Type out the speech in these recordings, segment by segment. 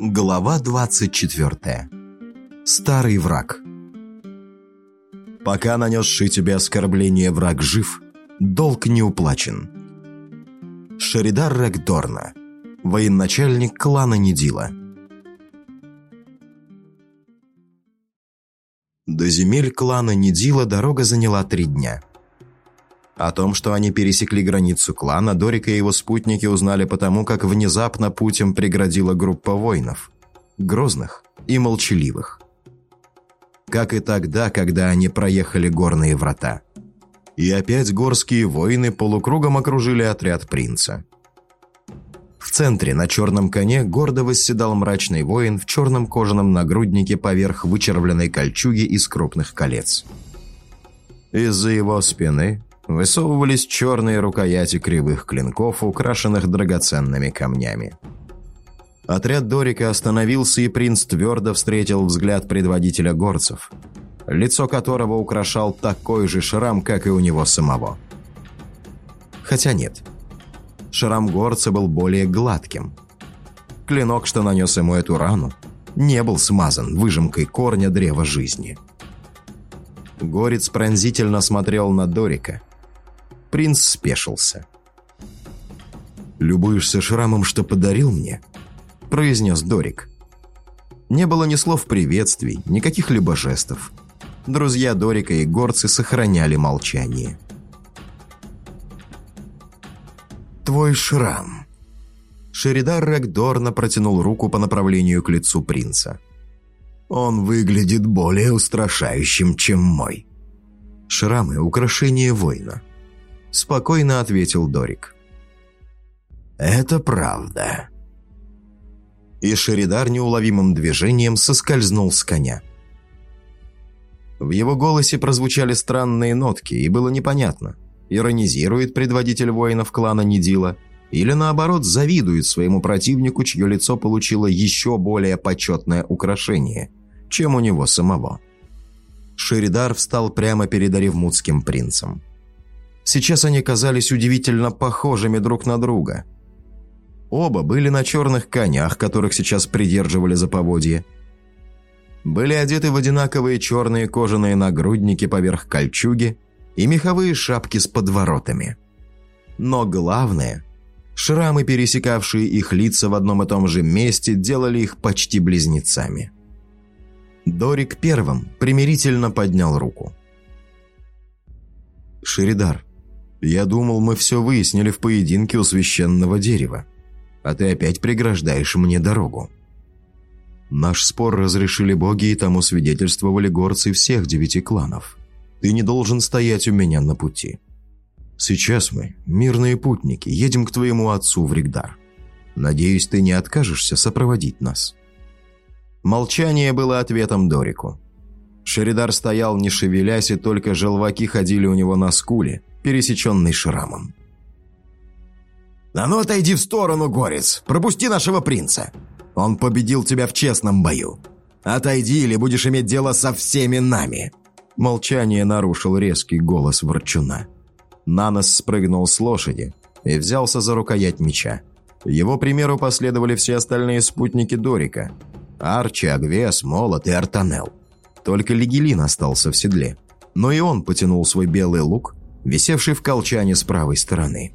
Глава 24. Старый враг. Пока нанесший тебе оскорбление враг жив, долг не уплачен. Шеридар Рекдорна, военачальник клана Нидила. До земель клана Нидила дорога заняла три дня. О том, что они пересекли границу клана, Дорик и его спутники узнали потому, как внезапно путем преградила группа воинов. Грозных и молчаливых. Как и тогда, когда они проехали горные врата. И опять горские воины полукругом окружили отряд принца. В центре на черном коне гордо восседал мрачный воин в черном кожаном нагруднике поверх вычервленной кольчуги из крупных колец. Из-за его спины высовывались черные рукояти кривых клинков, украшенных драгоценными камнями. Отряд Дорика остановился, и принц твердо встретил взгляд предводителя горцев, лицо которого украшал такой же шрам, как и у него самого. Хотя нет, шрам горца был более гладким. Клинок, что нанес ему эту рану, не был смазан выжимкой корня древа жизни. Горец пронзительно смотрел на Дорика – Принц спешился. «Любуешься шрамом, что подарил мне?» – произнес Дорик. Не было ни слов приветствий, никаких либо жестов. Друзья Дорика и горцы сохраняли молчание. «Твой шрам». Шеридар Рэгдорна протянул руку по направлению к лицу принца. «Он выглядит более устрашающим, чем мой». Шрамы – украшение воина. – спокойно ответил Дорик. «Это правда». И Шеридар неуловимым движением соскользнул с коня. В его голосе прозвучали странные нотки, и было непонятно, иронизирует предводитель воинов клана Нидила или, наоборот, завидует своему противнику, чье лицо получило еще более почетное украшение, чем у него самого. Шеридар встал прямо перед Оревмутским принцем. Сейчас они казались удивительно похожими друг на друга. Оба были на черных конях, которых сейчас придерживали за поводье. Были одеты в одинаковые черные кожаные нагрудники поверх кольчуги и меховые шапки с подворотами. Но главное, шрамы, пересекавшие их лица в одном и том же месте, делали их почти близнецами. Дорик первым примирительно поднял руку. «Шеридар, я думал, мы все выяснили в поединке у священного дерева. А ты опять преграждаешь мне дорогу. Наш спор разрешили боги, и тому свидетельствовали горцы всех девяти кланов. Ты не должен стоять у меня на пути. Сейчас мы, мирные путники, едем к твоему отцу в Ригдар. Надеюсь, ты не откажешься сопроводить нас». Молчание было ответом Дорику. Шеридар стоял, не шевелясь, и только желваки ходили у него на скуле, пересеченный шрамом. «А ну отойди в сторону, Горец! Пропусти нашего принца! Он победил тебя в честном бою! Отойди, или будешь иметь дело со всеми нами!» Молчание нарушил резкий голос Ворчуна. Нанос спрыгнул с лошади и взялся за рукоять меча. Его примеру последовали все остальные спутники Дорика – Арчи, Агвес, Молот и Артанел. Только Легелин остался в седле. Но и он потянул свой белый лук, висевший в колчане с правой стороны.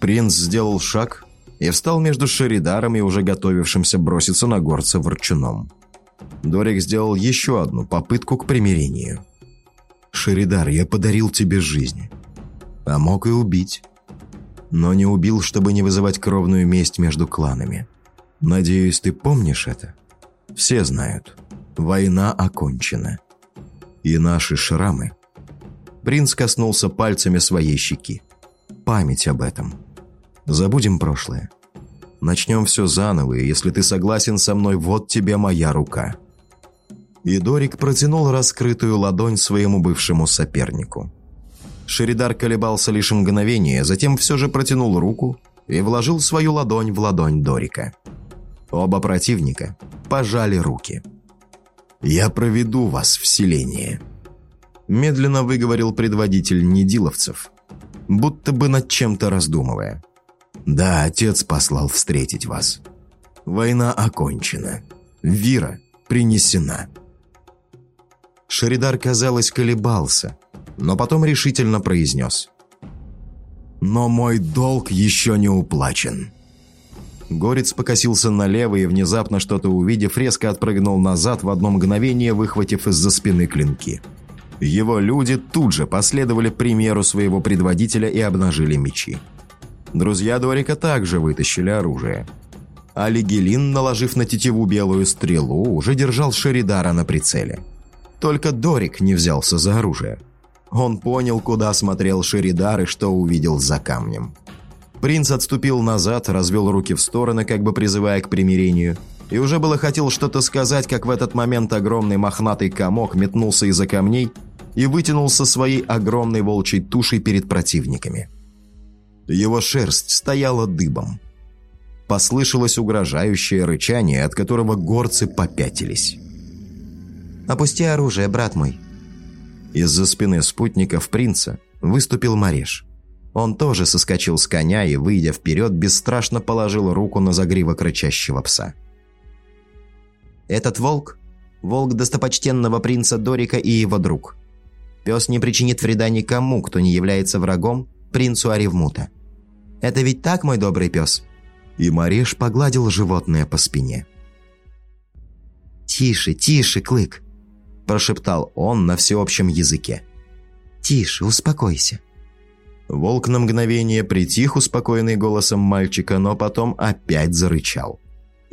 Принц сделал шаг и встал между Шеридаром и уже готовившимся броситься на горца ворчуном. Дорик сделал еще одну попытку к примирению. «Шеридар, я подарил тебе жизнь. А мог и убить. Но не убил, чтобы не вызывать кровную месть между кланами. Надеюсь, ты помнишь это? Все знают». Война окончена. И наши шрамы. Принц коснулся пальцами своей щеки. Память об этом. Забудем прошлое. Начнем все заново, и если ты согласен со мной, вот тебе моя рука». И Дорик протянул раскрытую ладонь своему бывшему сопернику. Шеридар колебался лишь мгновение, затем все же протянул руку и вложил свою ладонь в ладонь Дорика. Оба противника пожали руки. «Я проведу вас в селение», – медленно выговорил предводитель недиловцев, будто бы над чем-то раздумывая. «Да, отец послал встретить вас. Война окончена. Вира принесена. Шеридар, казалось, колебался, но потом решительно произнес. «Но мой долг еще не уплачен». Горец покосился налево и, внезапно что-то увидев, резко отпрыгнул назад, в одно мгновение выхватив из-за спины клинки. Его люди тут же последовали примеру своего предводителя и обнажили мечи. Друзья Дорика также вытащили оружие. А Лигелин, наложив на тетиву белую стрелу, уже держал Шеридара на прицеле. Только Дорик не взялся за оружие. Он понял, куда смотрел Шеридар и что увидел за камнем. Принц отступил назад, развел руки в стороны, как бы призывая к примирению, и уже было хотел что-то сказать, как в этот момент огромный мохнатый комок метнулся из-за камней и вытянулся своей огромной волчьей тушей перед противниками. Его шерсть стояла дыбом. Послышалось угрожающее рычание, от которого горцы попятились. «Опусти оружие, брат мой!» Из-за спины спутников принца выступил Мареш. Он тоже соскочил с коня и, выйдя вперед, бесстрашно положил руку на загривок рычащего пса. «Этот волк – волк достопочтенного принца Дорика и его друг. Пес не причинит вреда никому, кто не является врагом принцу Аревмута. Это ведь так, мой добрый пес?» И Мареш погладил животное по спине. «Тише, тише, Клык!» – прошептал он на всеобщем языке. «Тише, успокойся». Волк на мгновение притих, успокоенный голосом мальчика, но потом опять зарычал.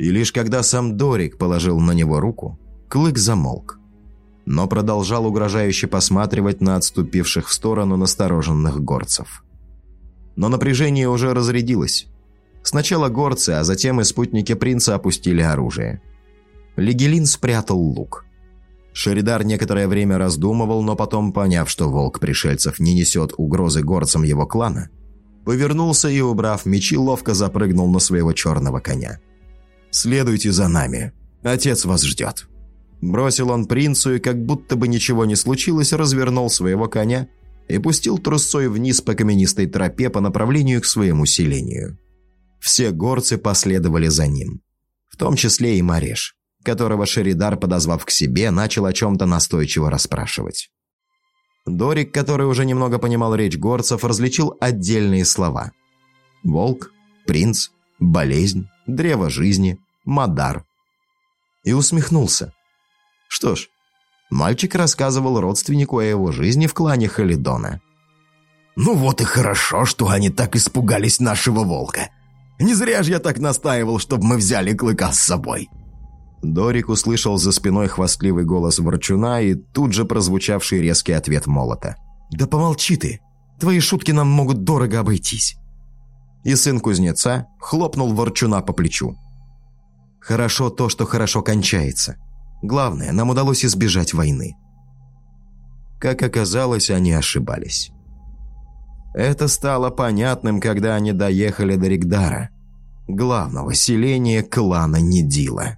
И лишь когда сам Дорик положил на него руку, Клык замолк. Но продолжал угрожающе посматривать на отступивших в сторону настороженных горцев. Но напряжение уже разрядилось. Сначала горцы, а затем и спутники принца опустили оружие. Легелин спрятал лук. Шеридар некоторое время раздумывал, но потом, поняв, что волк пришельцев не несет угрозы горцам его клана, повернулся и, убрав мечи, ловко запрыгнул на своего черного коня. «Следуйте за нами. Отец вас ждет». Бросил он принцу и, как будто бы ничего не случилось, развернул своего коня и пустил трусцой вниз по каменистой тропе по направлению к своему селению. Все горцы последовали за ним, в том числе и Мареш которого Шеридар, подозвав к себе, начал о чем-то настойчиво расспрашивать. Дорик, который уже немного понимал речь горцев, различил отдельные слова. Волк, принц, болезнь, древо жизни, Мадар. И усмехнулся. Что ж, мальчик рассказывал родственнику о его жизни в клане Халидона. «Ну вот и хорошо, что они так испугались нашего волка. Не зря же я так настаивал, чтобы мы взяли клыка с собой». Дорик услышал за спиной хвастливый голос ворчуна и тут же прозвучавший резкий ответ молота. «Да помолчи ты! Твои шутки нам могут дорого обойтись!» И сын кузнеца хлопнул ворчуна по плечу. «Хорошо то, что хорошо кончается. Главное, нам удалось избежать войны». Как оказалось, они ошибались. Это стало понятным, когда они доехали до Ригдара, главного селения клана Недила.